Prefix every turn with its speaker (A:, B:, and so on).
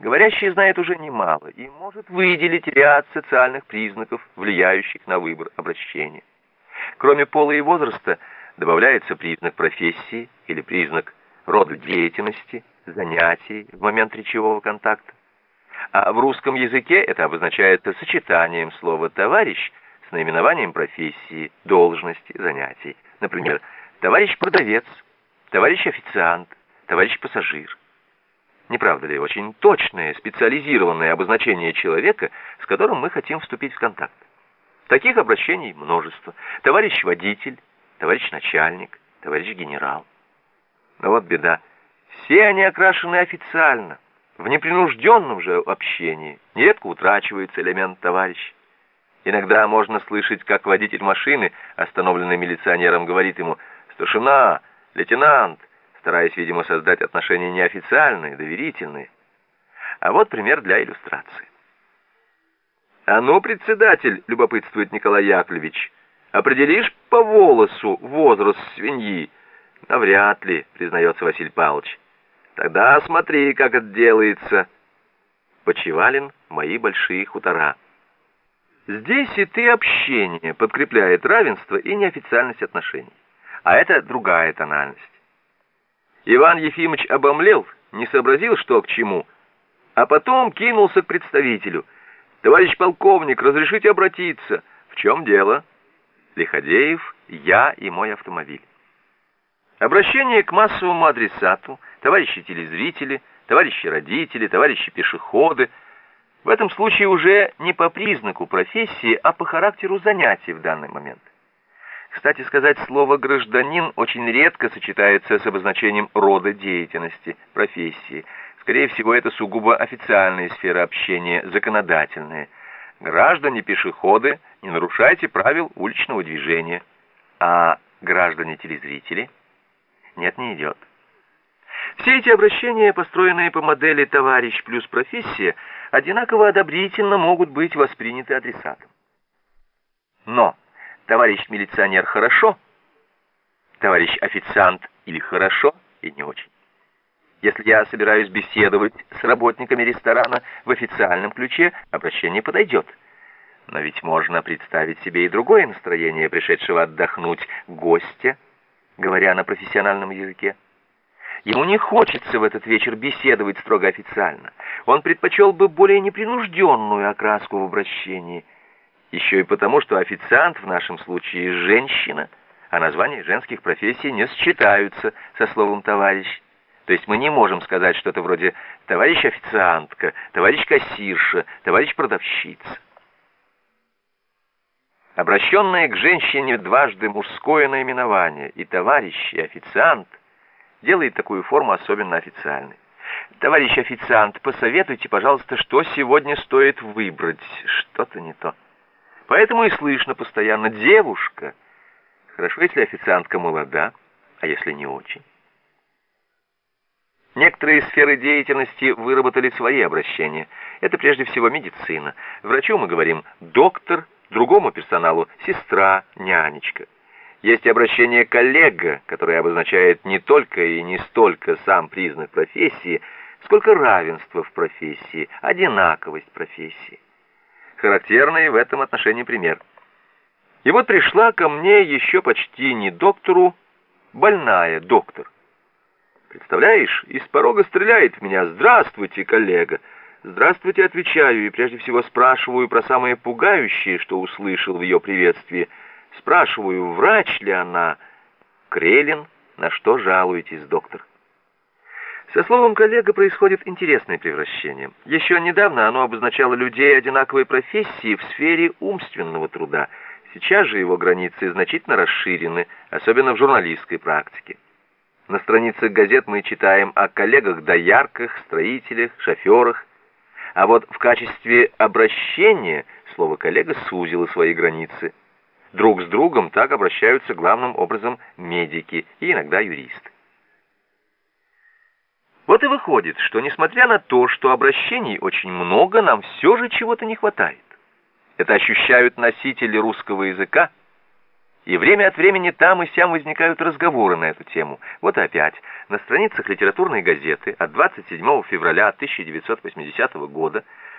A: Говорящий знает уже немало и может выделить ряд социальных признаков, влияющих на выбор обращения. Кроме пола и возраста добавляется признак профессии или признак рода деятельности, занятий в момент речевого контакта. А в русском языке это обозначается сочетанием слова «товарищ» с наименованием профессии, должности, занятий. Например, товарищ продавец, товарищ официант, товарищ пассажир. Не правда ли, очень точное, специализированное обозначение человека, с которым мы хотим вступить в контакт. Таких обращений множество. Товарищ водитель, товарищ начальник, товарищ генерал. Но вот беда. Все они окрашены официально. В непринужденном же общении нередко утрачивается элемент товарища. Иногда можно слышать, как водитель машины, остановленный милиционером, говорит ему «Старшина, лейтенант», стараясь, видимо, создать отношения неофициальные, доверительные. А вот пример для иллюстрации. «А ну, председатель», — любопытствует Николай Яковлевич, «определишь по волосу возраст свиньи?» «Навряд ли», — признается Василий Павлович. «Тогда смотри, как это делается». Почевалин «Мои большие хутора». Здесь и ты общение подкрепляет равенство и неофициальность отношений. А это другая тональность. Иван Ефимович обомлел, не сообразил, что к чему, а потом кинулся к представителю. «Товарищ полковник, разрешите обратиться? В чем дело?» Лиходеев, я и мой автомобиль. Обращение к массовому адресату, товарищи телезрители, товарищи родители, товарищи пешеходы – в этом случае уже не по признаку профессии, а по характеру занятий в данный момент. Кстати сказать, слово «гражданин» очень редко сочетается с обозначением рода деятельности, профессии. Скорее всего, это сугубо официальная сфера общения, законодательная. Граждане-пешеходы, не нарушайте правил уличного движения. А граждане-телезрители? Нет, не идет. Все эти обращения, построенные по модели «товарищ плюс профессия», одинаково одобрительно могут быть восприняты адресатом. Но товарищ милиционер хорошо, товарищ официант или хорошо и не очень. Если я собираюсь беседовать с работниками ресторана в официальном ключе, обращение подойдет. Но ведь можно представить себе и другое настроение пришедшего отдохнуть гостя, говоря на профессиональном языке. Ему не хочется в этот вечер беседовать строго официально. Он предпочел бы более непринужденную окраску в обращении. Еще и потому, что официант в нашем случае женщина, а названия женских профессий не сочетаются со словом «товарищ». То есть мы не можем сказать что-то вроде «товарищ официантка», «товарищ кассирша», «товарищ продавщица». Обращенное к женщине дважды мужское наименование и «товарищ» и «официант» делает такую форму особенно официальной. Товарищ официант, посоветуйте, пожалуйста, что сегодня стоит выбрать. Что-то не то. Поэтому и слышно постоянно «девушка». Хорошо, если официантка молода, а если не очень. Некоторые сферы деятельности выработали свои обращения. Это прежде всего медицина. Врачу мы говорим «доктор», другому персоналу «сестра», «нянечка». Есть обращение коллега, которое обозначает не только и не столько сам признак профессии, сколько равенство в профессии, одинаковость профессии. Характерный в этом отношении пример. И вот пришла ко мне еще почти не доктору, больная доктор. Представляешь, из порога стреляет в меня «Здравствуйте, коллега!» «Здравствуйте», отвечаю, и прежде всего спрашиваю про самое пугающее, что услышал в ее приветствии – Спрашиваю, врач ли она? Крелин, на что жалуетесь, доктор? Со словом «коллега» происходит интересное превращение. Еще недавно оно обозначало людей одинаковой профессии в сфере умственного труда. Сейчас же его границы значительно расширены, особенно в журналистской практике. На страницах газет мы читаем о коллегах-доярках, строителях, шоферах. А вот в качестве обращения слово «коллега» сузило свои границы – Друг с другом так обращаются главным образом медики и иногда юристы. Вот и выходит, что несмотря на то, что обращений очень много, нам все же чего-то не хватает. Это ощущают носители русского языка, И время от времени там и сям возникают разговоры на эту тему. Вот опять, на страницах литературной газеты от 27 февраля 1980 года